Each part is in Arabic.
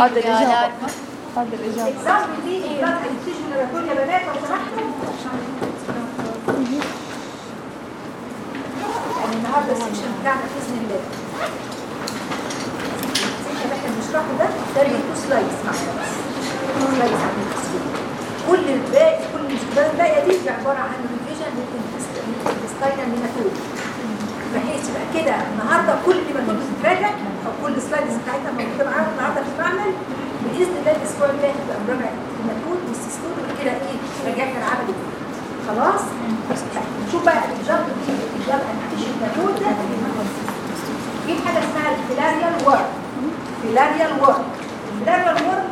هذا الإجابة. هذا الإجابة اكزامبل دي البلاد انستيشن لابوراتوري يا بنات لو سمحتوا يعني النهارده ال section بتاعنا باذن الله ال section اللي إحنا بنشرحه ده ده ليه slides معانا بس slides عن التسجيل كل الباقي كل ال slides الباقيه دي عباره عن revision لل intestinal nematode بحيث يبقى كده النهارده كل اللي موجود بتراجع السلايدز بتاعتها موجودة معانا النهارده في المعمل بإذن الله الأسبوع الجاي هتبقى مراجعه المجهود والسيستول وكده إيه رجعنا العمل خلاص؟ نشوف بقى الجامب دي الجامب انتيشن ميثود ده. في حاجة اسمها الفيلاريال وورد فيلاريال وورد الفيلاريال وورد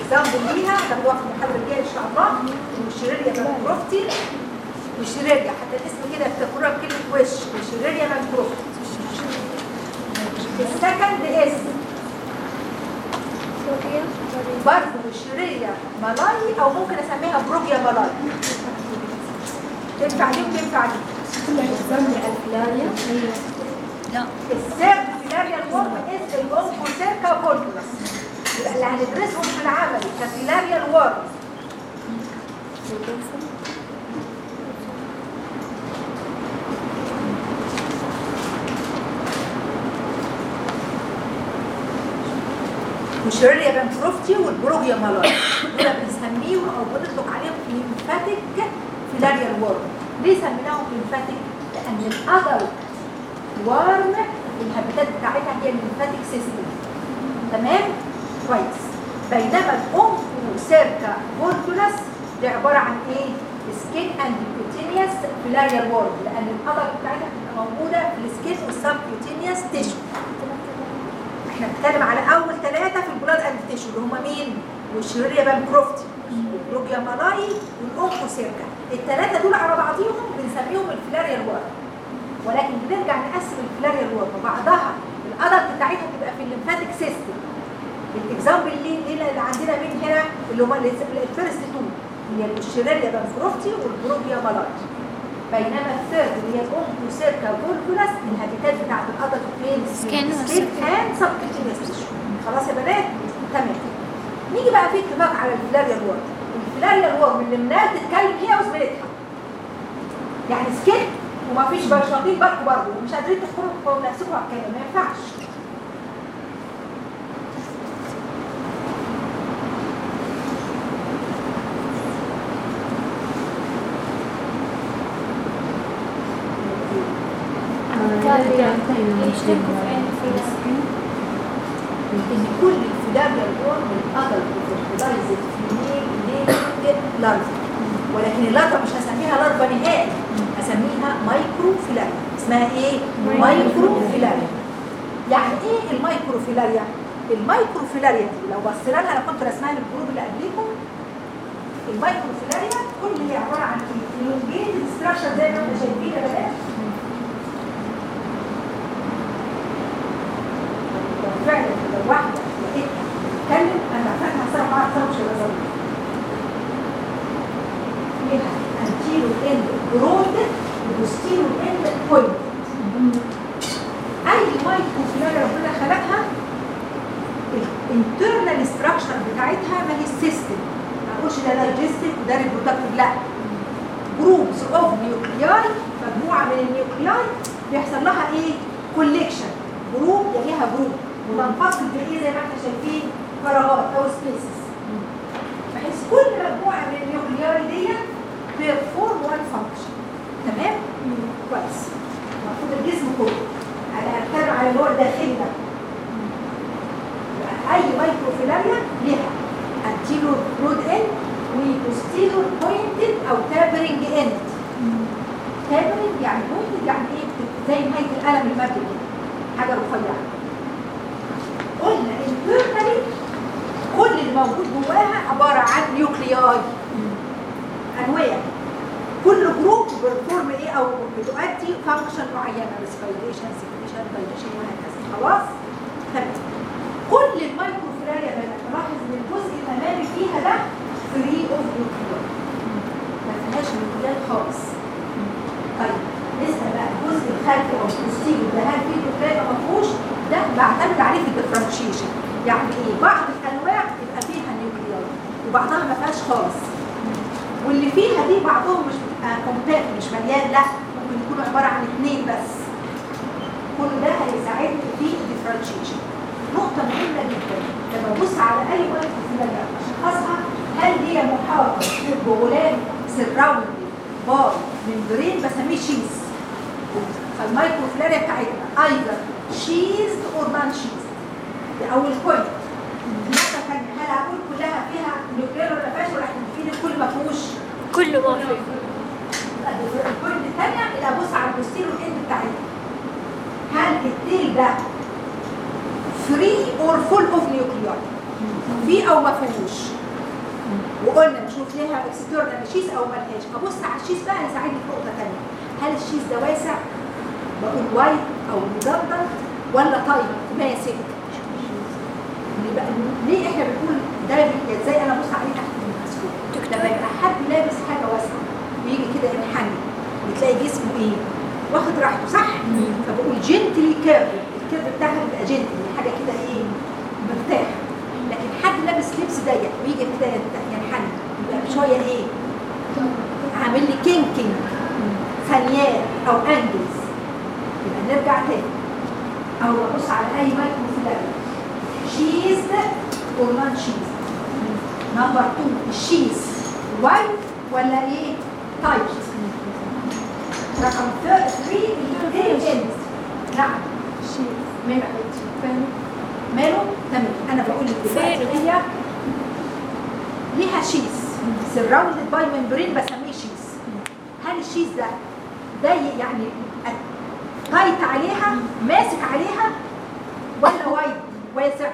اكزامبل ليها. هتاخدوها في المحاضرة الجاية إن شاء الله. والشيريريا مانكروفتي والشيريريا حتى الاسم كده افتكروها بكلمه وش والشيريريا مانكروفتي السكند اسم الشيريريا مالاي أو ممكن أسميها بروجيا مالاي تنفع دي وتنفع دي لا السيرك فيلاريا الورم اس الاونكوسيركا فولكولاس يبقى اللي هندرسهم في العمل. كفيلاريا الورم Wuchereria bancrofti وال Brugia malayi دول بنسميهم أو بنطلق عليهم lymphatic filarial worm ليه سميناهم lymphatic؟ لأن ال adult worm ال habitat بتاعتها هي ال lymphatic system تمام؟ كويس. بينما ال Onchocerca volvulus دي عبارة عن إيه؟ skin and cutaneous filarial worm لأن ال adult بتاعتها بتبقى موجودة في ال skin وال subcutaneous tissue إحنا بنتكلم على اول ثلاثة في ال blood and tissue اللي هم مين؟ Wuchereria bancrofti وال Brugia malayi وال Onchocerca الثلاثة دول على بعضيهم بنسميهم ال filarial worm ولكن بنرجع نقسم ال filarial worm وبعضها ال adult بتاعتها بتبقى في ال lymphatic system ال example اللي اللي عندنا مين هنا اللي هم ال first two هي Wuchereria bancrofti وال Brugia malayi. بينما ال third اللي هي ال Onchocerca volvulus ال habitat بتاعت ال adult فين؟ سكين اند سبكتينيس خلاص يا بنات؟ تمام. نيجي بقى في اتفاق على الفلاريال وورم الفلاريال وورم اللي منال تتكلم هي وزميلتها يعني سكت وما فيش برشاطين بالكم برضه ومش قادرين تخرجوا نفسكم على الكلام ما ينفعش يشتركوا في عين الفيلم ان كل ال filarial worm ال adult fertilized female laying larva ولكن ال larva مش هسميها larva نهائي هسميها microfilaria اسمها إيه؟ microfilaria يعني إيه ال microfilaria؟ ال microfilaria دي لو بصينا لها أنا كنت رسمها لل group اللي قبليكم ال microfilaria كل اللي عبارة عن إيه؟ elongated structure زي ما أنتم شايفين يا بنات فعلا لو واحدة لقيتها تتكلم أنا ما أعرفش الرزق فيها انتيرو اند برود وبوستيرو اند بوينت اي مايكرو فيلاريا ربنا خلقها الانترنال ستراكشر بتاعتها ما هي السيستم ما اقولش ده دايجستيف وده ريبرودكتيف لا جروبس اوف نيوكلياي مجموعه من النيوكلياي بيحصل لها إيه كوليكشن جروب يليها جروب وتنفصل بايه زي ما إحنا شايفين فراغات أو سبيسز بحيث كل مجموعة من النيوكلياي دي بيرفورم وان فانكشن تمام؟ كويس. المفروض الجسم كله على اركانه على اللي هو الداخلي ده. أي مايكروفيلاريا ليها. انتيرور رود اند وبوستيرور بوينتد أو تابرنج اند tapering يعني pointed يعني إيه؟ زي نهايه القلم المادي حاجة رفيعة قلنا internally كل اللي موجود جواها عباره عن nuclei انواع كل group بت form إيه أو بتؤدي function معينة respiration secretion digestion وهكذا. خلاص؟ تمام. كل ال microfilaria بقى نلاحظ إن الجزء الأمامي فيها ده free of nuclei ما فيهاش nuclei خالص. طيب نسال بقى الجزء الخلفي أو ال posterior ده هل فيه nuclei ما فيهوش. ده بعتمد تعريف ال differentiation يعني إيه؟ بعض الأنواع يبقى فيها nuclei وبعضها ما فيهاش خالص. واللي فيها دي بعضهم مش بيبقى compact مش مليان لا ممكن يكون عبارة عن اثنين بس. كل ده هيساعدني في ال differentiation نقطة مهمة جدا. لما أبص على أي microfilaria أشخاصها هل هي محاطة بغلاف surrounded by membrane بسميه sheath فال microfilaria بتاعتنا أيضا sheath or non sheath دي أول point النقطة الثانية هل هقول كلها فيها nuclei ولا فيهاش ولا هتفيد الكل ما فيهوش؟ كله ما في ال point الثانية اللي ابص على ال posterior end بتاعتها هل ده free or full of nuclei في أو ما فيهوش. وقلنا نشوف ليها external sheath أو ملهاش ابص على ال sheath بقى يساعدني في نقطة ثانية هل ال sheath ده واسع؟ بقول wide أو مجدد؟ ولا tight؟ ماسك يبقى ليه إحنا بنقول ده إزاي؟ أنا ابص عليه تحت الميكروسكوب. لما يبقى حد لابس حاجة واسعة ويجي كده ينحني. بتلاقي جسمه إيه؟ واخد راحته صح؟ فبقول gently curve ال curve بتاعها بيبقى gently حاجة كده إيه مرتاح. لكن حد لابس لبس ضيق ويجي كده ينت- ينحني يبقى شوية إيه عامل لي kinking تنيات أو angles يبقى نرجع تاني. أو أبص على أي microfilaria sheath or non sheath number 2 ال sheath wide ولا إيه؟ tight رقم 3 ال tail نعم. ماله ماله؟ تمام. أنا بقول لك دلوقتي؟ هي ليها sheath surrounded by membrane بسميه sheath هل ال sheath ده ضيق يعني tight عليها؟ ماسك عليها؟ ولا wide؟ واسع.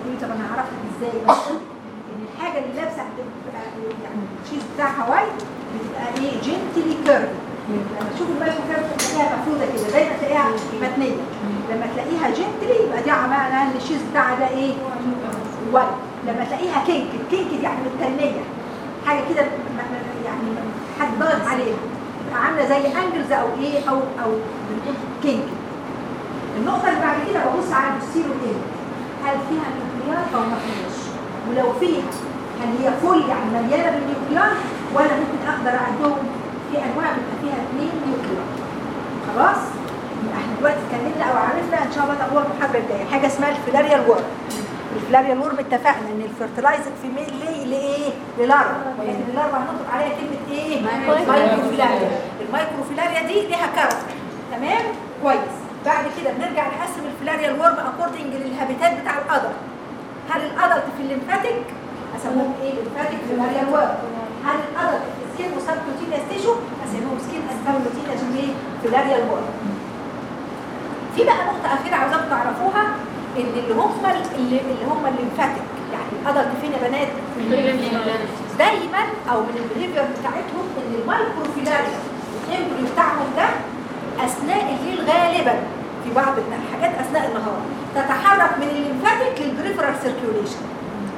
تقولي طب أنا عرفت إزاي؟ إن الحاجة اللي لابسة يعني ال sheath بتاعها wide بتبقى إيه؟ gently curve تشوف ال micro curve تلاقيها مفروده كده. دايما تلاقيها متنية. لما تلاقيها gently يبقى دي معناها ان ال sheath بتاعها ده إيه؟ wide لما تلاقيها kink kink يعني متنية. حاجة كده يعني حد ضغط عليها عاملة زي angles أو إيه؟ أو أو بنقول النقطة اللي بعد كده ببص على ال posterior إيه؟ هل فيها nuclei أو ما فيهاش. ولو فيها هل هي full يعني مليانة بال nuclei ولا ممكن أقدر أعدهم في أنواع بيبقى فيها اثنين nuclei خلاص؟ يبقى إحنا دلوقتي اتكلمنا أو عرفنا إن شاء الله هو المحاضره الجايه حاجة اسمها ال filarial worm ال filarial worm اتفقنا إن ال fertilized female ليه؟ لإيه؟ لل larva ولكن ال larva هنطلق عليها كلمة إيه؟ microfilaria. ال microfilaria دي ليها character تمام؟ كويس. بعد كده بنرجع نقسم ال filarial worm according لل habitat بتاع ال adult هل ال adult في ال lymphatic؟ اسموهم إيه؟ lymphatic filarial worm هل ال adult في skin و subcutaneous tissue اسموهم skin subcutaneous إيه؟ filarial worm في بقى نقطة أخيرة عاوزاكم تعرفوها إن اللي هم اللي, اللي هم ال lymphatic يعني ال adult فين يا بنات؟ دايما أو من ال behavior بتاعتهم إن ال microfilaria ال embryo بتاعهم ده أثناء الليل غالبا في بعض الحاجات أثناء النهار تتحرك من ال lymphatic لل peripheral circulation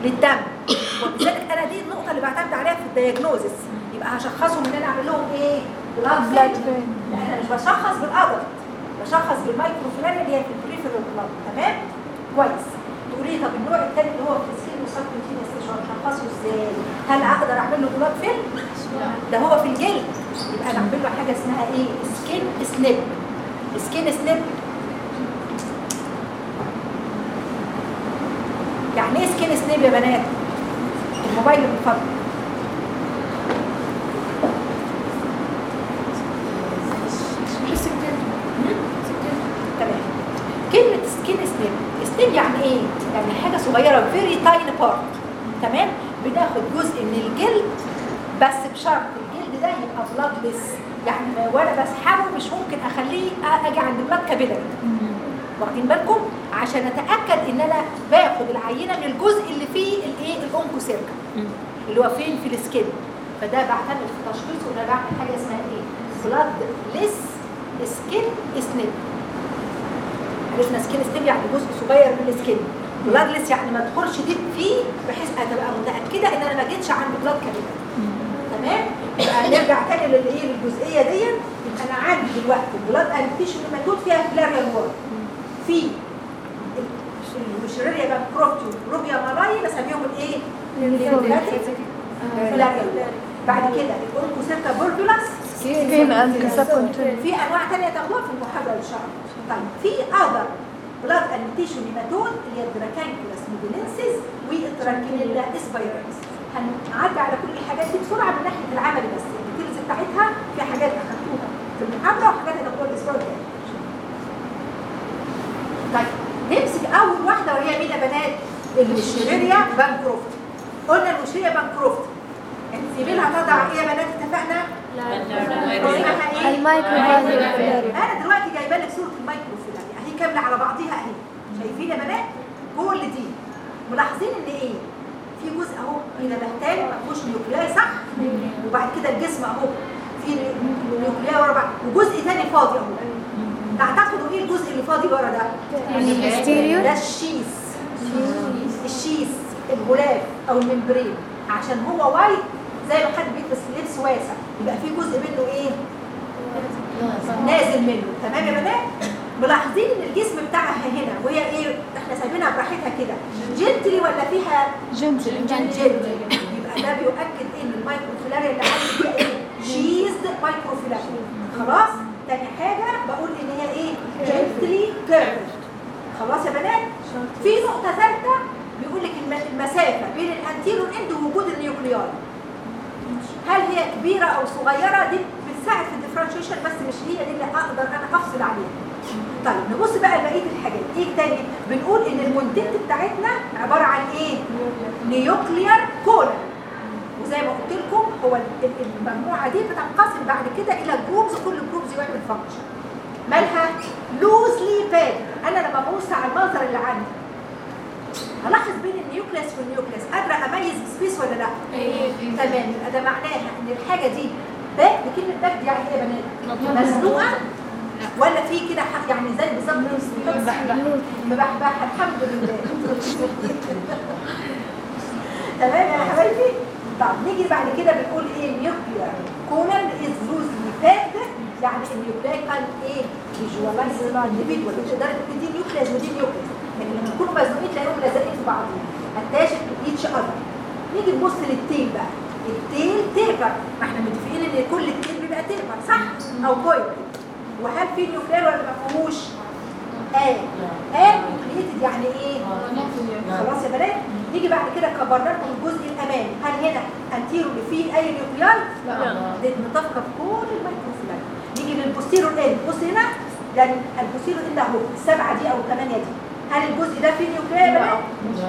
للدم وبذلك أنا دي النقطة اللي بعتمد عليها في ال diagnosis يبقى هشخصهم إن أنا أعمل لهم إيه؟ blood لا أنا مش بشخص بال adult بشخص بال microfilaria اللي هي في ال peripheral blood تمام؟ كويس. تقولي لي طب النوع الثاني اللي هو في ال skin و subcutaneous اشخصه إزاي؟ هل أقدر أعمل له blood film ده هو في الجلد. يبقى أنا أعمل له حاجة اسمها إيه؟ skin snip skin snip يعني إيه skin snip يا بنات؟ الموبايل من فضلك تمام كلمة skin snip snip يعني إيه؟ يعني حاجة صغيرة very tiny part تمام؟ بناخد جزء من الجلد بس بشرط الجلد ده يبقى bloodless يعني وأنا بسحبه مش ممكن أخليه أجي عند blood capillary واخدين بالكم؟ عشان أتأكد إن أنا باخد العينة من الجزء اللي فيه الإيه؟ ال Onchocerca اللي هو فين؟ في ال skin. فده بعتمد في تشخيصه ان أنا بعمل حاجة اسمها إيه؟ bloodless skin snip عرفنا skin snip يعني جزء صغير من ال skin. bloodless يعني ما ادخلش deep فيه بحيث ابقى متأكدة إن أنا ما جيتش عند blood capillary تمام؟ يبقى نرجع تاني للايه للجزئية دي يبقى أنا عندي دلوقتي ال blood الفيشن الموجود فيها filarial Wuchereria bancrofti و Brugia malayi بسميهم الايه؟ filarial بعد كده ال Onchocerca volvulus في أنواع تانية تاخدوها في المحاضرة إن شاء الله. طيب في other blood and tissue nematode اللي هي ال Dracunculus medinensis وال Trichinella spiralis هنعدي على كل الحاجات دي بسرعة من ناحية العمل بس ال details بتاعتها في حاجات أخدتوها في المحاضرة وحاجات هناخدوها الأسبوع الجاي. طيب نمسك أول واحدة وهي مين يا بنات؟ ال Wuchereria bancrofti. قلنا ال Wuchereria bancrofti. سيبيلها تضع إيه يا بنات؟ اتفقنا؟ ال microfilaria أنا دلوقتي جايبة لك صورة ال microfilaria اهي كاملة على بعضيها أهي. شايفين يا بنات؟ كل دي. ملاحظين إن إيه؟ في جزء أهو هنا بهتان ما فيهوش nuclei صح؟ وبعد كده الجسم أهو في nuclei ورا بعض. وجزء تاني فاضي أهو. تعتقدوا إيه الجزء اللي فاضي ورا ده؟ ال posterior؟ ده الشيس. الشيس الغلاف أو ال membrane. عشان هو wide زي ما حد بيلبس لبس واسع. يبقى في جزء منه إيه؟ نازل. منه. تمام يا بنات؟ ملاحظين إن الجسم بتاعها هنا وهي إيه؟ إحنا سايبينها براحتها كده. gently ولا فيها؟ gentle gently. يبقى ده بيؤكد إن ال microfilaria اللي عندي فيها إيه؟ sheathed microfilaria خلاص؟ تاني حاجة بقول إن هي إيه؟ gently curved خلاص يا بنات؟ في نقطة ثالثه بيقول لك الم- المسافة بين ال anterior end ووجود ال nuclei. هل هي كبيرة أو صغيرة؟ دي بتساعد في ال differentiation بس مش هي دي اللي أقدر أنا أفصل عليها. طيب نبص بقى لبقية الحاجات. إيه تاني؟ بنقول إن ال content بتاعتنا عبارة عن إيه؟ nuclear column وزي ما قلت لكم هو ال- ال- المجموعة دي بتنقسم بعد كده إلى groups كل groups يعمل function مالها؟ loosely packed أنا لما ببص على المنظر اللي عندي هلاحظ بين ال nucleus وال nucleus قادره أميز space ولا لأ؟ تمام يبقى ده معناها إن الحاجة دي packed بكلمه packed دي يعني إيه يا بنات. مزنوقة؟ ولا في كده يعني زي بالظبط مبحبحة الحمد لله. تمام يا حبايبي؟ طب نيجي بعد كده بنقول إيه؟ nuclear column is loosely packed يعني ال nuclear column إيه؟ visualize individual تقدر تقول دي nucleus ودي nucleus لكن لما يكونوا مزنوقين تلاقيهم لازقين في بعضهم attached each other نيجي نبص لل tail بقى. ال tail taper ما إحنا متفقين إن كل ال tail بيبقى taper صح؟ أو pointed وهل في nuclei ولا ما فيهوش؟ آه. آه. nucleated يعني إيه؟ خلاص يا بنات. نيجي بعد كده كبرنا لكم الجزء الأمامي. هل هنا anterior اللي فيه أي nuclei دي متفقه في كل ال microfilaria نيجي لل posterior end بص هنا يعني ال posterior end اهو السبعه دي أو الثمانيه دي. هل الجزء ده فيه بنات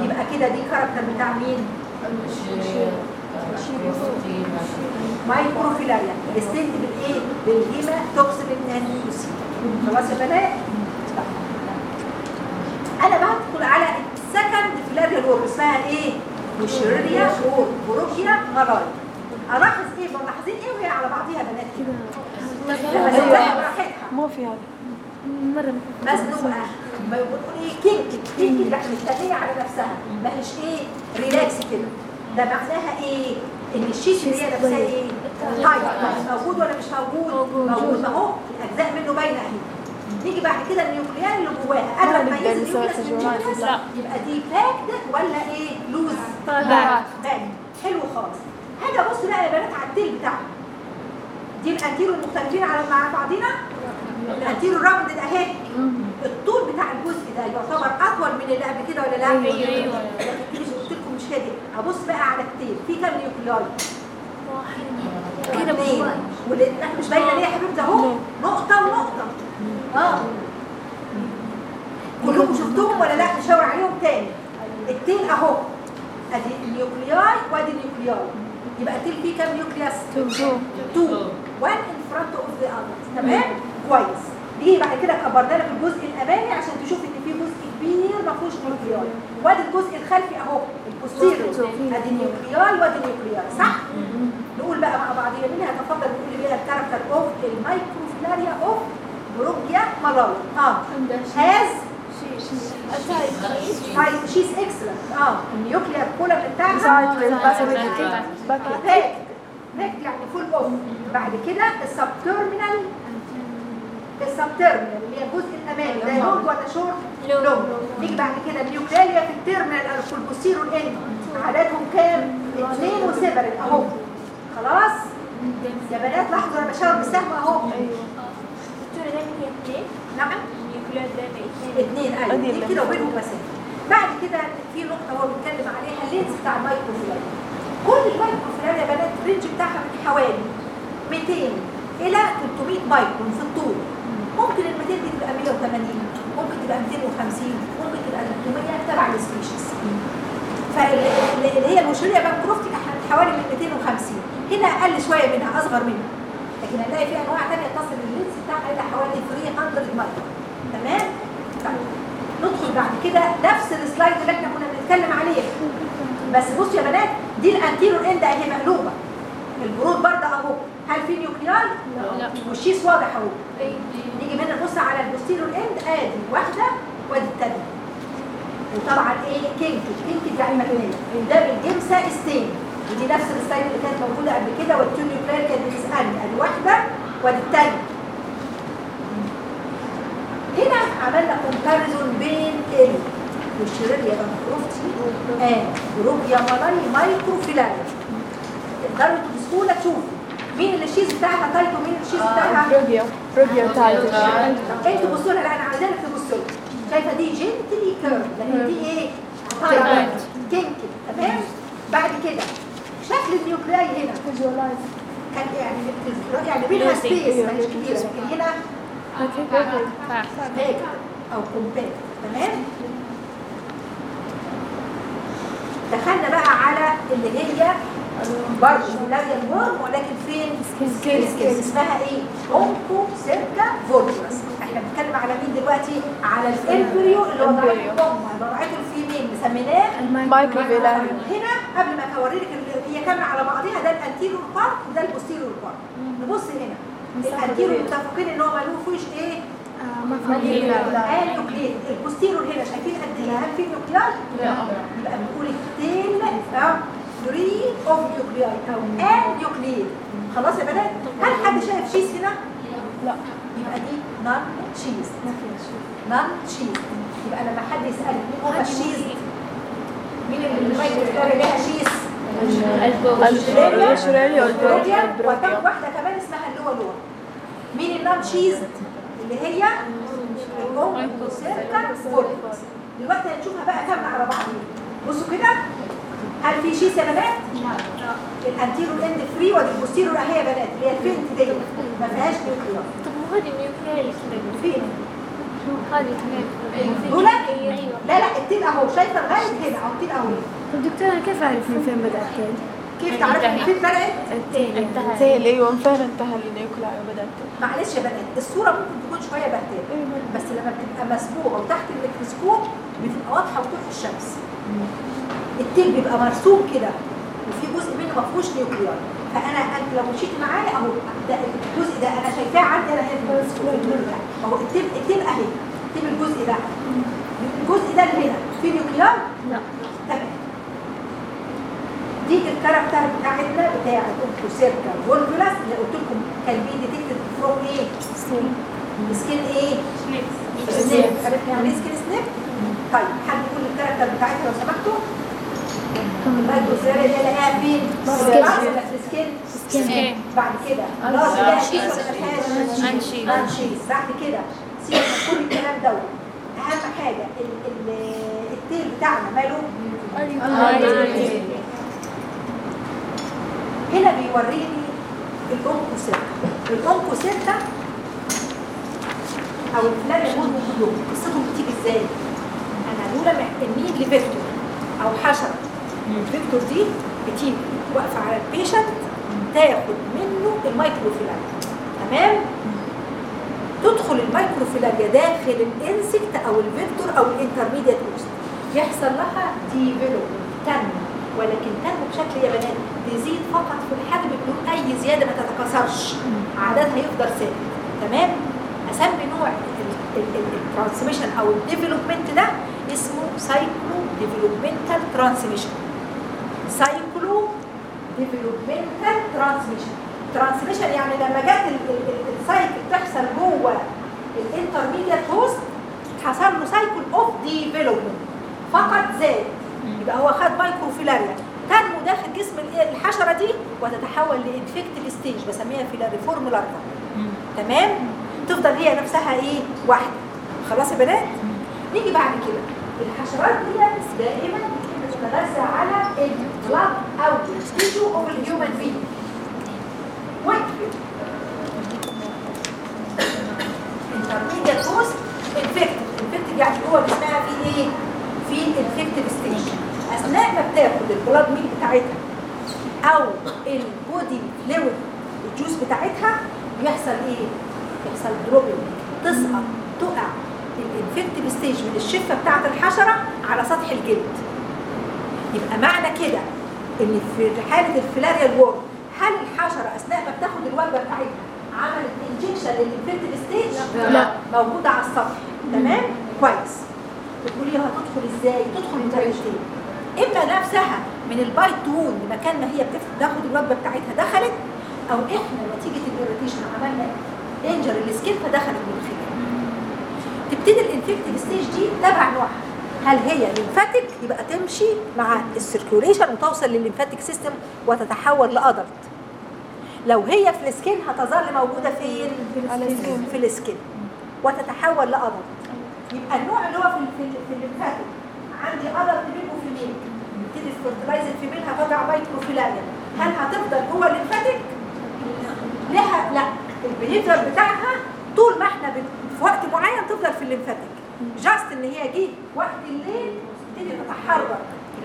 يبقى كده دي character بتاع مين؟ مايكروفيلاريا الستنت بالإيه؟ بالهيما انفيوسي خلاص يا بنات. أنا بدخل على السكند فيلاريا وور اسمها إيه؟ وور بروكيا مراي ألاحظ إيه؟ ملاحظين إيه وهي على بعضيها بنات؟ كده ما في هذا. مرة مزنوقه ما بنقول إيه كينك كينك يعني مستنيه على نفسها؟ ما هيش إيه ريلاكس كده. ده معناها إيه؟ إن ال sheath اللي هي نفسها إيه؟ طيب موجود ولا مش موجود؟ موجود. أهو. الأجزاء منه باينة أهي. نيجي بعد كده ال nuclei اللي جواها قبل ما ينزل. يبقى دي packed ولا إيه؟ loose. packed حلو خالص. هاجي ابص بقى يا بنات على ال tail بتاعها دي ال anterior المختلفين على مع بعضينا؟ ال anterior ال round ده اهي الطول بتاع الجزء ده يعتبر أطول من اللي قبل كده ولا لا؟ أيوة. لكن مش قلت لكم مش كده أبص بقى على ال tail في كام nuclei؟ كده اثنين. واللي مش باينة ليه يا حبيبتي؟ اهو نقطة ونقطة. آه. كلكم شفتوهم ولا لا؟ نشاور عليهم تاني. التيل أهو. أدي النيوكلياي وأدي النيوكلياي يبقى التيل فيه كام نيوكلياس؟ 2 1 in front of the others تمام؟ كويس. دي بعد كده كبرنا لك الجزء الأمامي عشان تشوف إن في جزء كبير ما فيهوش nuclei وادي الجزء الخلفي أهو ال posterior أدي nuclei وادي nuclei صح؟ نقول بقى مع بعضينا مين هيتفضل نقول بيها ال character of ال microfilaria of Brugia malayi آه. has sheath excellent آه. ال nuclear column بتاعها packed packed يعني full of. بعد كده ال subterminal ال subterminal اللي هي الجزء الأمامي ده long ولا short؟ long. نيجي بعد كده ال nuclei في ال terminal أو في ال posterior end عددهم كام؟ اثنين و separate أهو. خلاص؟ يا بنات لاحظوا أنا بشاور بالسهم أهو. الدكتورة دايما هي اثنين نعم. اثنين اثنين أيوه. كده وبينهم مسافه بعد كده في نقطة هو بيتكلم عليها ال length بتاع ال microfilaria كل ال microfilaria يا بنات ال range بتاعها من حوالي 200 إلى 300 مايكرون في الطول ممكن ال 200 دي تبقى 180 ممكن تبقى 250 ممكن تبقى 300 تبع ال species فاللي هي ال Wuchereria bancrofti حوالي من 250 هنا أقل شوية منها أصغر منها. لكن هنلاقي في أنواع ثانية تصل ال length بتاعها إلى حوالي 300 مايكرون تمام؟ طيب ندخل بعد كده نفس ال slide اللي إحنا كنا بنتكلم عليه. بس بصوا يا بنات دي ال anterior end أهي مقلوبة. ال broad برده أهو. هل في nuclei؟ لا. وال sheath واضح أهو. نيجي هنا نبص على ال posterior end آدي واحدة وآدي الثانية وطبعا إيه؟ kinky. kinky يعني مبنيه ده بال Giemsa stain ودي نفس ال stain اللي كانت موجودة قبل كده وال two nuclei كانت بتسألني. أدي واحدة وآدي الثانية هنا عملنا comparison بين ال Wuchereria bancrofti آه و Brugia malayi microfilaria تقدروا أنتوا بسهولة تشوفوا مين اللي ال sheath بتاعها tight ومين ال sheath بتاعها؟ Brugia Brugia tight أنتوا بصوا لها أنا عايزاك تبصوا لها. شايفة دي gently curved لكن دي إيه؟ tight. tight kinky تمام؟ بعد كده شكل ال nuclei هنا. visualized كان يعني يعني بينها. space مش كبيره لكن هنا هيك أو compact تمام؟ دخلنا بقى على اللي هي برضه filarial worm ولكن فين؟ skin skin اسمها إيه؟ Onchocerca volvulus إحنا بنتكلم على مين دلوقتي؟ على ال embryo اللي. الام وضعته ال female مسميناه microfilaria هنا قبل ما اوريلك هي كامله على بعضها ده ال anterior part وده ال posterior part نبص هنا. ال anterior متفقين إن هو ملوش إيه؟ ال nuclei ال posterior هنا شايفين قد إيه هل في nuclei؟ لا. يبقى بنقول ال tail free of nuclei أو un nucleated خلاص يا بنات؟ هل حد شايف sheath هنا؟ لا. يبقى دي non sheathed non sheathed يبقى لما حد يسالك مين هو ال sheathed؟ مين اللي ال microfilaria ليها sheath؟ ال Wuchereria وال Brugia وكم واحدة كمان اسمها اللي هو Loa مين ال non sheathed اللي هي volvulus دلوقتي هنشوفها بقى كامله على بعض بصوا كده. هل في sheath يا بنات؟ ال anterior end free ودي ال posterior؟ اهي يا بنات. اللي هي ال faint دي. ما فيهاش nuclei. طب ما هذه فين؟ هذه دول؟ أيوه. لا لا ال tail أهو. شايفة لغاية هنا. أهو ال tail أهو. طب دكتور أنا كيف اعرف من فين بدأت؟ كيف تعرفي من فين بدات؟ ال tail انتهى. أيوه فين انتهى ال nuclei وبدات معلش يا بنات الصورة ممكن تكون شوية بهتانه بس لما بتبقى مصبوغة وتحت الميكروسكوب بتبقى واضحة وتروح الشمس. ال tail بيبقى مرسوم كده وفي جزء منه ما فيهوش nuclei. فأنا أنت لو مشيت معايا أهو ده الجزء ده أنا شايفاه عندي أنا هنا. في في أهو ال tail ال tail أهي. ال tail الجزء ده. الجزء ده اللي هنا. في nuclei؟ لا. تمام. دي ال character بتاعتنا بتاعت Onchocerca volvulus اللي قلت لكم كان be detected from إيه؟ skin إيه؟ snip عرفنا يعني إيه skin snip؟ طيب حد يقول ال character بتاعتها لو سمحتوا؟ ال microfilaria دي الاقيها فين؟ في الراس ولا في ال skin؟ skin. بعد كده راس لا، لها sheath. sheath ولا ملهاش؟ unsheathed. unsheathed بعد كده سيبك من كل الكلام دوت أهم حاجة ال- ال- ال tail بتاعنا ماله؟ هنا بيوريني ال Onchocerca ال Onchocerca أو ال filarial worm كلهم قصتهم بتيجي إزاي؟ أنا دول محتاجين ل vector أو حشرة ال vector دي بتيجي واقفة على ال patient تاخد منه ال microfilaria تمام؟ تدخل ال microfilaria داخل ال insect أو ال vector أو ال intermediate host يحصل لها development تنمو. ولكن تنمو بشكل يا بنات تزيد فقط في الحجم بدون أي زيادة ما تتكاثرش. عددها يفضل ثابت. تمام؟ أسمي نوع ال transmission أو ال development ده اسمه cyclo developmental transmission cyclo developmental transmission transmission يعني لما جت ال- ال- ال- ال cycle تحصل جوه ال intermediate host حصل له cycle of development فقط زاد. يبقى هو خد microfilaria داخل جسم ال- الحشرة دي وتتحول ل infective stage بسميها filariform larva تمام؟ تفضل هي نفسها إيه؟ واحدة. خلاص يا بنات؟ نيجي بعد كده. الحشرات دي دائما بتتغذى على ال blood أو ال tissue of ال human being intermediate host infected infected يعني هو جسمها فيه إيه؟ في infective stage اثناء ما بتاخد ال blood meal بتاعتها أو ال body fluid ال juice بتاعتها بيحصل إيه؟ بيحصل dropping تسقط تقع ال infective stage من الشفة بتاعت الحشرة على سطح الجلد يبقى معنى كده إن في حالة ال filarial worm هل الحشرة أثناء ما بتاخد الوجبة بتاعتها عملت injection لل infective stage؟ لا. موجودة على السطح تمام؟ كويس بتقولي هتدخل إزاي؟ تدخل من طريقتين إما نفسها من البايت تون لمكان ما هي بتاخد الوجبة بتاعتها دخلت أو إحنا نتيجه الايريتيشن عملنا انجر السكين فدخلت من الخلال تبتدي الانفكتيف ستيج دي تبع نوعها. هل هي ليمفاتيك يبقى تمشي مع السيركيوليشن وتوصل للليمفاتيك سيستم وتتحول لادلت لو هي في السكين هتظل موجودة فين. في السكين وتتحول لادلت يبقى النوع اللي هو في ال lymphatic عندي adult male نبتدي ال fertilized ال female هتضع microfilaria هل هتفضل جوه ال lymphatic؟ لها لا. ال behavior بتاعها طول ما إحنا في وقت معين تفضل في ال lymphatic. just إن هي جه وقت الليل تبتدي تتحرك.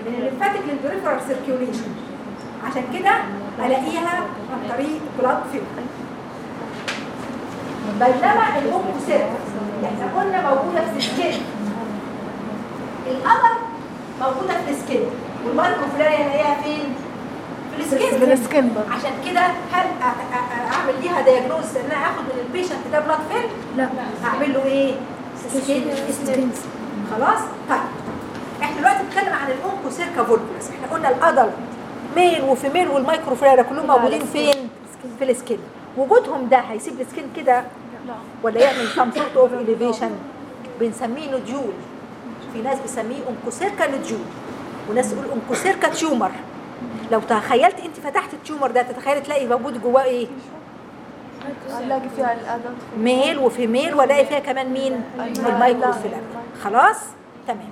من ال lymphatic لل peripheral circulation. عشان كده ألاقيها عن طريق blood film بينما ال Onchocerca إحنا قلنا موجودة في ال skin القمر موجودة في ال skin وال microfilaria الاقيها فين؟ في ال skin في ال skin. عشان كده هل أعمل ليها diagnose إن أنا آخد من ال patient ده blood film؟ لا. أعمل له إيه؟ skin خلاص؟ طيب. إحنا دلوقتي بنتكلم عن ال Onchocerca volvulus إحنا قلنا ال adult male و female وال microfilaria كلهم موجودين فين؟ في ال skin وجودهم ده هيسيب ال skin كده؟ لا. ولا يعمل some sort of elevation بنسميه nodule في ناس بتسميه Onchocerca nodule وناس تقول Onchocerca tumor لو تخيلت أنت فتحت ال tumor ده تتخيلي تلاقي موجود جواه إيه؟ هنلاقي فيها ال adult male و female وألاقي فيها كمان مين؟ ال microfilaria خلاص؟ تمام.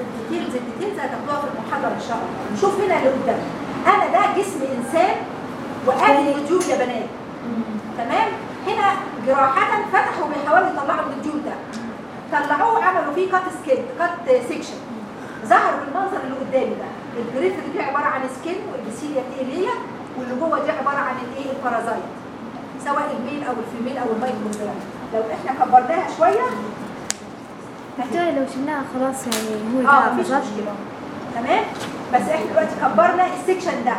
الديتيلز الديتيلز هتاخدوها في المحاضرة إن شاء الله. نشوف هنا اللي قدام. أنا ده جسم إنسان وادي النجوم يا بنات. تمام؟ هنا جراحة فتحوا بيحاولوا يطلعوا من الجول ده. طلعوه عملوا فيه كات سكين كات سيكشن ظهر بالمنظر اللي قدامي ده. البريفري دي عبارة عن سكين والبسيليا بتقليه واللي جوه دي عبارة عن الايه؟ البارازايت سواء الميل أو الفيميل أو المايكروفيلم لو إحنا كبرناها شوية. حتى لو شلناها خلاص يعني هو آه مفيش بالظبط مشكلة. تمام؟ بس إحنا دلوقتي كبرنا ال section ده.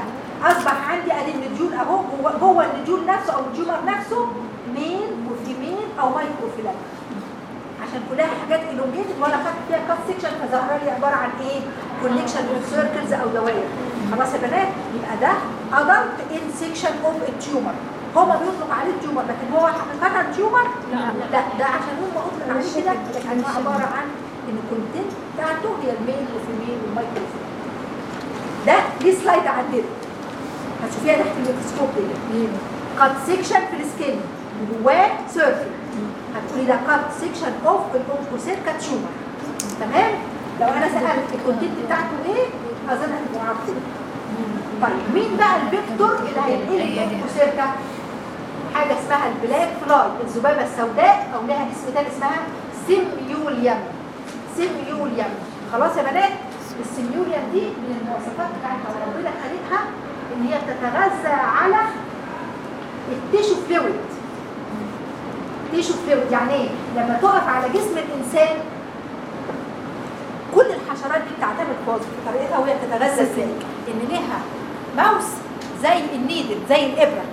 أصبح عندي ادي ال nodule أهو جوه ال nodule نفسه أو ال tumor نفسه male و female أو microfilaria عشان كلها حاجات elongated وأنا خدت فيها cut section فظهر لي عبارة عن إيه؟ collection of circles أو دوائر. خلاص يا بنات؟ يبقى ده adult in section of ال tumor هما بيطلق عليه tumor لكن هو حقيقه tumor لا. لا ده عشان هم اطلق عليه كده لكن هو عبارة عن إن ال content بتاعته هي ال male وال female وال microfilaria دي slide عندنا. هتشوفيها تحت الميكروسكوب دي cut section في ال skin جواه circle هتقولي ده cut section of ال Onchocerca tumor تمام؟ لو أنا سألت ال content بتاعته إيه أظن هتبقوا عارفين طيب مين بقى ال vector اللي هينقل ال Onchocerca حاجة اسمها ال black fly الذبابه السوداء أو لها اسم تاني اسمها Simulium Simulium خلاص يا بنات؟ ال Simulium دي من المواصفات بتاعتها وربنا خلقها إن هي بتتغذى على ال tissue fluid. tissue fluid يعني إيه لما تقف على جسم الإنسان كل الحشرات دي بتعتمد في طريقتها وهي بتتغذى إزاي؟ إن ليها mouth زي ال needle زي الإبرة.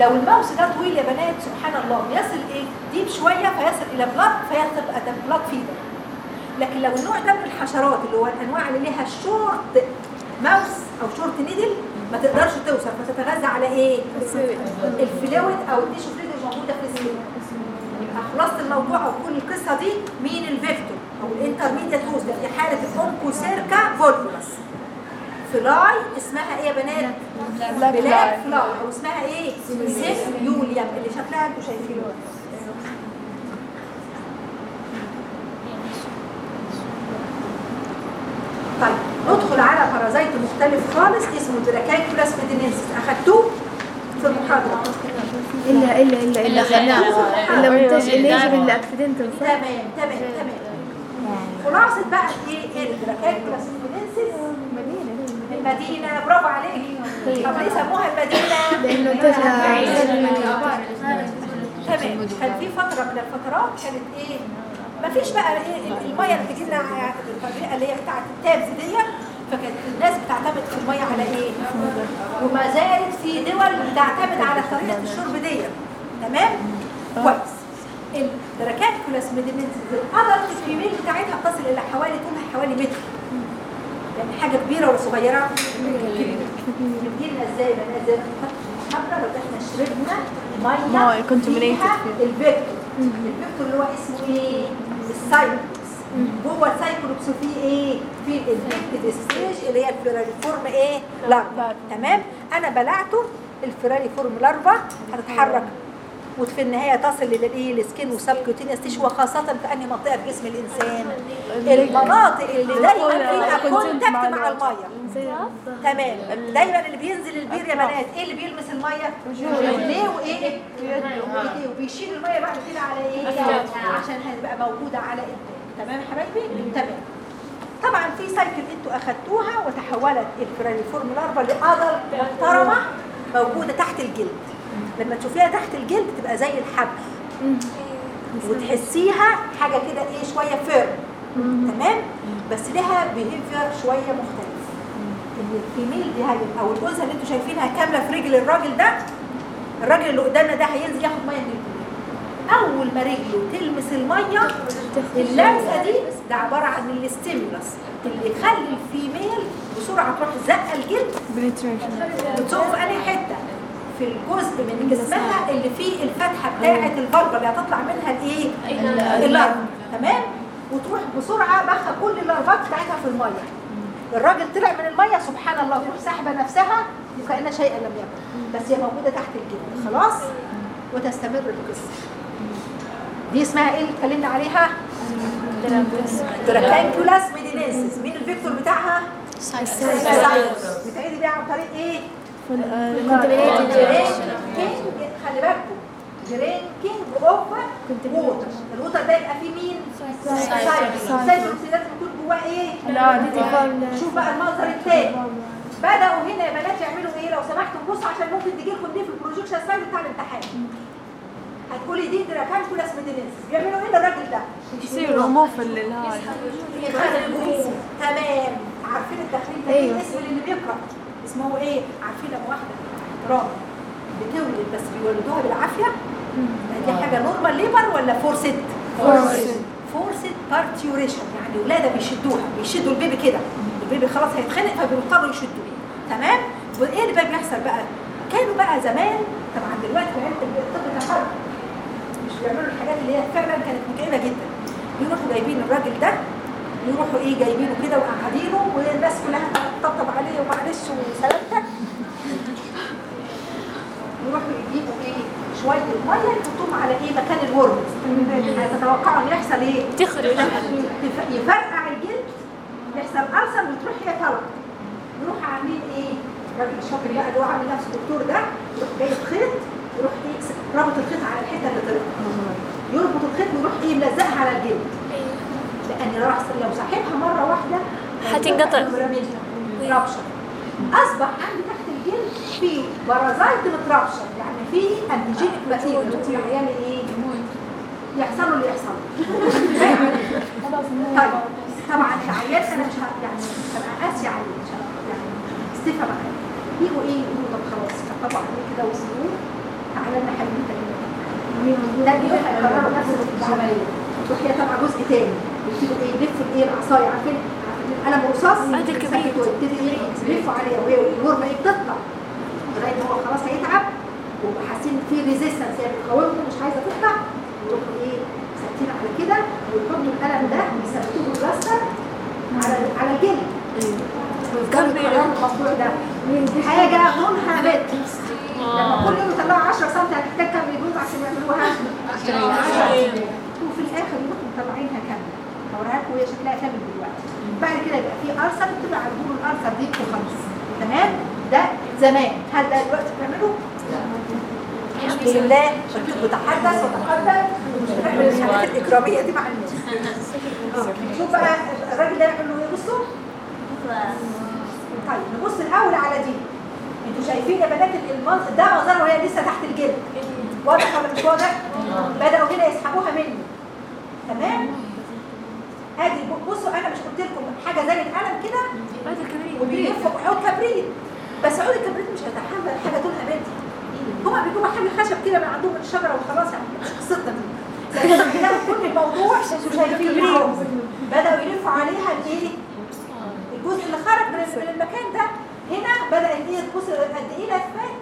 لو ال mouth ده طويل يا بنات سبحان الله بيصل إيه؟ deep شوية فيصل إلى blood فيبقى ده blood feeder لكن لو النوع ده من الحشرات اللي هو الأنواع اللي ليها short mouth أو short needle ما تقدرش توصل فتتغذى على إيه؟ ال fluid. أو ال tissue fluid الموجوده في ال cell خلاصه الموضوع أو كل القصة دي مين ال vector؟ أو ال intermediate host في حالة ال Onchocerca volvulus. fly اسمها إيه يا بنات؟ black fly. أو اسمها إيه؟ Simulium اللي شكلها أنتوا شايفينه. طيب ندخل على parasite مختلف خالص اسمه Dracunculus medinensis أخدتوه؟ في المحاضره الا إلا إلا الا خدناه. إلا منتج اللي يجي بالاكسيدنتال صح؟ تمام تمام تمام. خلاصة بقى إيه الدراكايكولاس ميدينينسيس المدينة برافو عليك. طب ليه سموها المدينة؟ لأنه انتجها تمام. كان في فترة من الفترات كانت إيه؟ مفيش بقى إيه المية اللي بتجي لنا الطريقة اللي هي بتاعت التابز دي فكانت الناس بتعتمد في المية على إيه؟ وما زالت في دول بتعتمد على طريقة الشرب دي تمام؟ كويس ال Dracunculus medinensis ال adult ال female بتاعتها تصل إلى حوالي طولها حوالي متر يعني حاجة كبيرة ولا صغيره؟ بتجيلنا إزاي بقى إزاي لو إحنا شربنا مية. ال vector ال vector اللي هو اسمه إيه؟ ال Cyclops جوه ال Cyclops فيه إيه؟ في ال infected stage اللي هي ال filariform إيه؟ larva. تمام؟ أنا بلعته ال filariform larva هتتحرك. وفي النهاية تصل للايه ال skin و subcutaneous tissue وخاصة في أنهي منطقة في جسم الإنسان؟ المناطق اللي دايما فيها contact مع المية. تمام. دايما اللي بينزل البير يا بنات إيه اللي بيلمس المية؟ رجليه وايه وبيشيل المية بعد كده على إيه؟ عشان هتبقى موجودة على ايديه تمام يا حبايبي؟ تمام. طبعا في cycle أنتوا أخدتوها وتحولت ال filariform larva ل adult محترمة موجودة تحت الجلد. لما تشوفيها تحت الجلد تبقى زي الحبل. وتحسيها حاجة كده إيه شوية firm تمام؟ بس لها behavior شوية مختلف. إن ال female دي هاي أو الأنثى اللي أنتوا شايفينها كاملة في رجل الراجل ده الراجل اللي قدامنا ده هينزل ياخد مية البول أول ما رجله تلمس المية اللمسة دي ده عبارة عن ال stimulus اللي يخلي ال female بسرعة تروح زقة الجلد. في أنهي حتة؟ في الجزء من جسمها اللي فيه الفتحة بتاعة ال vulva اللي هتطلع منها الإيه؟ ال larva تمام؟ وتروح بسرعة بخه كل اللارفات بتاعتها في المية. الراجل طلع من المية سبحان الله تروح ساحبة نفسها وكأن شيئا لم يكن. بس هي موجودة تحت الجلد. خلاص؟ وتستمر القصة. دي اسمها إيه اللي اتكلمنا عليها؟ Dracunculus medinensis مين ال vector بتاعها؟ Cyclops بتعيدي بيها عن طريق إيه خلي بالكم. drinking of water ال water ده يبقى فيه مين؟ Cyclops Cyclops لازم يكون جواه إيه؟ شوف بقى المنظر التاني. بدأوا هنا يا بنات يعملوا إيه؟ لو سمحتوا بصوا عشان ممكن تجي لكم دي في ال projection slide بتاع الامتحان. هتقولي دي Dracunculus medinensis بيعملوا إيه للراجل ده؟ يصير رموف للهاي تمام. عارفين التخريج ده؟ إيه اسم اللي بيقرأ. اسمه إيه؟ عارفين لما واحدة رامي بتولد بس بيولدوها بالعافية؟ دي حاجة normal labor ولا forced forced parturition يعني ولادة بيشدوها بيشدوا ال baby كده. ال baby خلاص هيتخنق فبيضطروا يشدوه. تمام؟ وإيه اللي بقى بيحصل بقى؟ كانوا بقى زمان طبعا دلوقتي في علم الطب تقدم اللي هي فعلا كانت متعبه جدا. يروحوا جايبين الراجل ده يروحوا إيه جايبينه كده وقاعدينه والناس كلها تطبطب عليه ومعلش وسلامتك. يروحوا يجيبوا إيه شوية مية يحطوهم على إيه مكان الورم هتتوقعوا إن يحصل إيه؟ تخرج. يف- يفرقع الجلد يحصل ألسر وتروح هي طلع يروح عاملين إيه؟ الراجل الشاطر بقى اللي هو عامل نفسه دكتور ده يروح جايب خيط يروح إيه رابط الخيط على الحتة اللي طلعت. يربط الخيط ويروح إيه ملزقها على الجلد. لأن لو لو سحبها مرة واحدة هتنقطع. رابشر أصبح عندي تحت الجلد في parasite مت rupture يعني في antigenic material ممكن العيال إيه؟ يحصل له اللي يحصل. طيب طبعا العيال أنا مش يعني هبقى قاسي عليه مش هبقى يعني استفى بقى يجوا إيه؟ يقولوا طب خلاص طبعا كده وسنين تعالى لنا حبيبتك ده. بيروح يكرروا نفس العملية تروح طبعا جزء تاني يبتدوا إيه يلفوا الايه العصايه عارفين عارفين قلم رصاص إيه يلفوا عليها وهي ال worm إيه بتطلع لغايه هو خلاص هيتعب وحاسين في resistance هي بتقاومهم مش عايزه تطلع يروحوا إيه ثابتين على كده ويحطوا القلم ده ويثبتوه بالبلاستر على على الجلد ويفضلوا يكرروا الموضوع ده حاجة طولها متر لما كل يوم يطلعوا 10 سم هتحتاج كام يوم عشان يعملوها. 10 وفي الآخر يروحوا مطلعينها كاملة. لكم وهي شكلها كامل دلوقتي. بعد كده يبقى في ارسل بتبقى على طول الارسل دي وخلاص تمام؟ ده زمان. هل ده دلوقتي بتعمله؟ الحمد لله. شكلك بتحدث وتقدم ومش الحاجات الاكراميه دي مع الناس. شوف بقى الراجل ده يعمل له إيه؟ بصوا. طيب نبص الأول على دي. أنتوا شايفين يا بنات المنظر ده منظرها وهي لسه تحت الجلد. واضح ولا مش واضح؟ بدأوا هنا يسحبوها مني. تمام؟ آدي بصوا أنا مش قلت لكم حاجة زي القلم كده؟ وبيلفوا عود كبريت. بس عود الكبريت مش هيتحمل حاجة طولها متر هما بيجيبوا حاجة خشب كده من عندهم من الشجرة وخلاص يعني مش قصتنا دي. لكن كده كل الموضوع شايفين بدأوا يلفوا عليها الايه؟ من المكان ده هنا بدات إيه تبص قد إيه لفات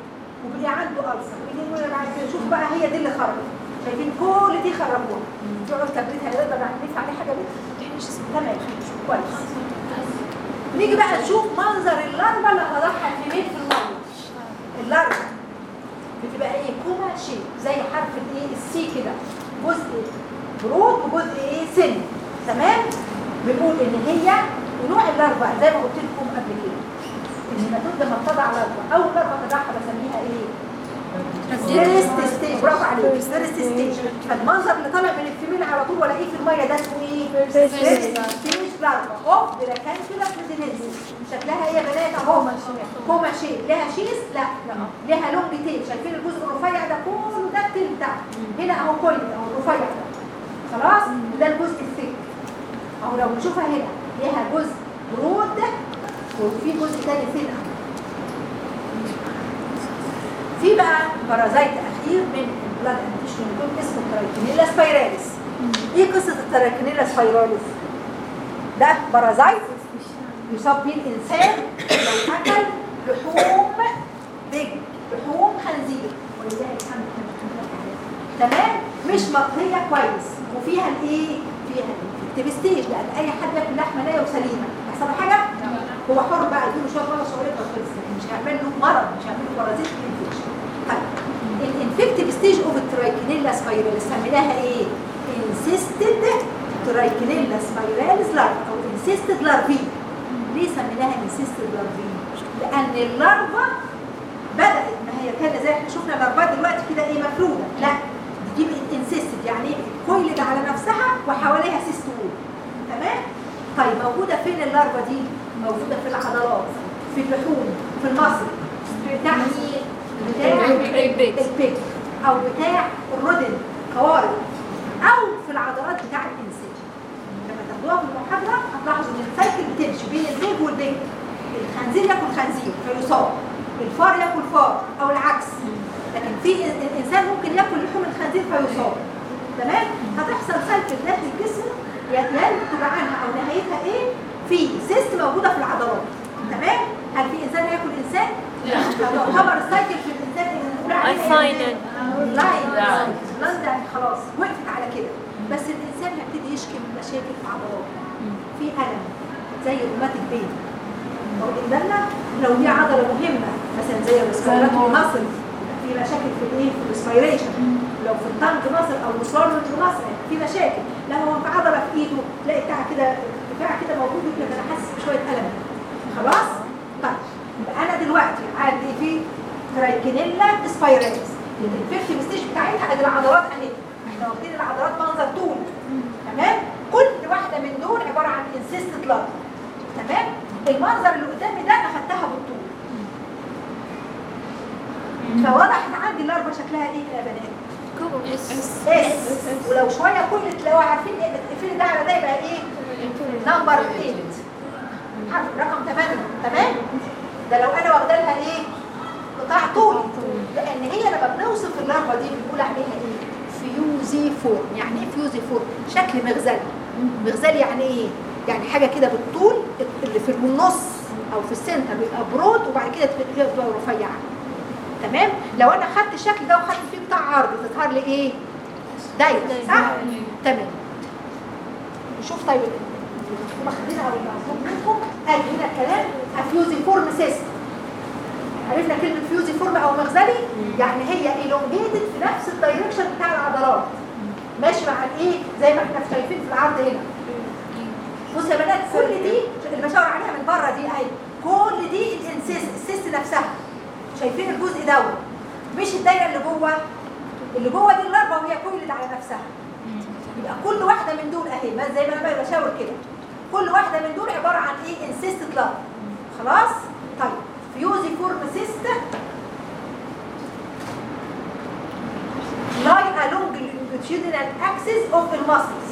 وبقي عنده ulcer ودي نقول بعد كده شوف بقى هي دي اللي خرجت شايفين كل دي خرجوها في عود كبريت هنقدر نلف عليه حاجة بس تمام. كويس. نيجي بقى نشوف منظر ال larva اللي وضعتها ال female في الميه ال larva بتبقى إيه؟ comma shape زي حرف الايه ال C كده. جزء broad وجزء إيه؟ thin. تمام؟ بنقول إن هي نوع ال larva زي ما قلت لكم قبل كده. النيماتود لما بتضع larva أول larva تضعها بسميها إيه؟ first stage برافو عليك. first stage فالمنظر اللي طالع من ال female على طول ولا إيه في المية ده؟ اسمه إيه first stage larva of Dracunculus medinensis شكلها إيه يا بنات؟ أهو. comma shape لها sheath لا. لها long tail شايفين الجزء الرفيع ده؟ كله ده ال tail بتاعه هنا أهو coil أهو الرفيع ده. خلاص؟ ده الجزء ال thick أهو لو نشوفها هنا. ليها جزء broad وفي جزء تاني thin في بقى parasite أخير من ال blood and tissue اسمه Trichinella spiralis إيه قصة ال Trichinella spiralis ده parasite يصاب به الإنسان لو اكل لحوم دج لحوم خنزير. ولله الحمد تمام؟ مش مطهيه كويس. وفيها الإيه؟ فيها ال infective stage لأن أي حد ياكل لحمة نيه وسليمه يحصل له حاجة؟ هو حر بقى يديله شوية صغيرة خالص لكن مش هيعمل له مرض مش هيعمل له parasite infection طيب ال infective stage of ال Trichinella spiralis سميناها إيه؟ encysted Trichinella spiralis larva أو encysted larvae ليه سميناها encysted larvae؟ لأن ال larva بدأت ما هي كان زي إحنا شفنا اللارفات دلوقتي كده إيه مفرودة لا دي encysted يعني coiled على نفسها وحواليها cyst wall تمام؟ طيب موجودة فين ال larva دي؟ موجودة في العضلات في اللحوم في ال muscle بتاع؟ بتاع ال pig. أو بتاع ال rodent قوارض أو في العضلات بتاع الإنسان. لما تاخدوها في المحاضرة هتلاحظوا إن ال cycle بتمشي بين ال pig وال pig الخنزير ياكل خنزير فيصاب. الفار ياكل فار أو العكس. لكن في ال- الانسان ممكن ياكل لحوم الخنزير فيصاب. تمام؟ هتحصل cycle داخل الجسم ينتج عنها أو نهايتها إيه؟ في cyst موجودة في العضلات. تمام؟ هل في إنسان يأكل إنسان؟ لا. تعتبر ال cycle في الإنسان it. لاين لا. ده خلاص وقفت على كده. بس الإنسان هيبتدي يشكي من مشاكل في عضلاته. في ألم زي ال rheumatic بين واخدين بالنا لو دي عضلة مهمة مثلا زي ال respiratory muscle في مشاكل في الإيه؟ في ال respiration لو في ال tongue muscle أو الوصول muscle في مشاكل. لو هو في عضلة في إيده تلاقي بتاع كده بتاع كده موجود يقول لك أنا حاسس بشوية ألم. خلاص؟ طيب يبقى أنا دلوقتي عندي في Trichinella spiralis ال infective stage بتاعتها ادي العضلات أهي. إحنا واخدين العضلات منظر طول. تمام؟ كل واحدة من دول عبارة عن encysted larva تمام؟ المنظر اللي قدامي ده أخدتها بالطول. فواضح إن عندي ال larva شكلها إيه يا بنات؟ S ولو شوية كل تلاقوا عارفين إيه الفيل ده على ده يبقى إيه؟ number 8 حرف رقم 8 تمام؟ ده لو أنا واخدة لها إيه؟ قطاع طولي. لأن هي لما بنوصف ال larva دي بنقول عليها إيه؟ fusiform. يعني إيه fusiform؟ شكل مغزلي. مغزلي يعني إيه؟ يعني حاجة كده بالطول اللي في النص أو في ال center بيبقى broad وبعد كده تبقى رفيعة. تمام؟ لو أنا خدت الشكل ده وخدت فيه بتاع عرض تظهر لي إيه؟ دايرة. صح؟ تمام. نشوف طيب. اللي واخدينها مطلوب منكم. قال هنا الكلام fusiform cyst. عرفنا كلمة fusiform أو مغزلي؟ يعني هي elongated في نفس ال direction بتاع العضلات. ماشي مع الايه زي ما إحنا شايفين في العرض هنا. بص يا بنات كل دي اللي بشاور عليها من بره دي أهي. كل دي ال cyst نفسها. شايفين الجزء دوت؟ مش الدايرة اللي جوه. اللي جوه دي ال larva وهي coiled على نفسها. يبقى كل واحدة من دول أهي. زي ما أنا بشاور كده. كل واحدة من دول عبارة عن إيه؟ encysted larva خلاص؟ طيب fusiform cyst lie along the longitudinal axis of the muscles.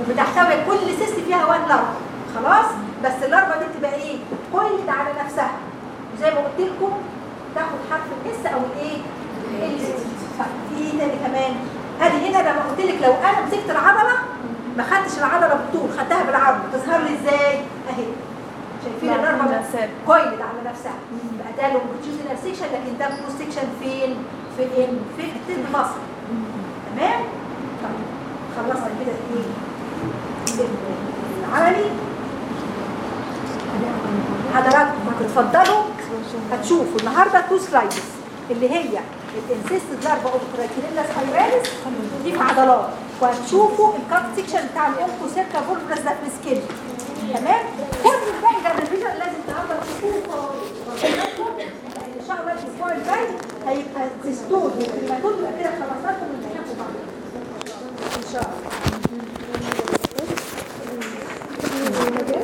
وبتحتوي كل cyst فيها one larva خلاص؟ بس ال larva دي بتبقى إيه؟ coiled على نفسها. وزي ما قلت لكم تاخد حرف ال S أو ال eight في إيه تاني كمان؟ ادي هنا لما قلت لك لو أنا مسكت العضلة ما خدتش العضلة بالطول خدتها بالعرض. تظهر لي إزاي؟ أهي. شايفين ثابت. coiled على نفسها. بقى ده longitudinal section لكن ده cross section فين في ان في التب مصر. تمام؟ طيب خلصنا كده إيه؟ العملي حضراتكم هتتفضلوا هتشوفوا النهارده two slides اللي هي ال encysted larva of Trichinella spiralis دي في عضلات. وهتشوفوا ال cut section بتاع ال Onchocerca volvulus ده في ال skin تمام؟ كل الباقي ده ال revision لازم النهارده تشوفوا. ان شاء الله الأسبوع الجاي هيبقى cestode و trematode يبقى كده الامتحان في بعض. إن شاء الله.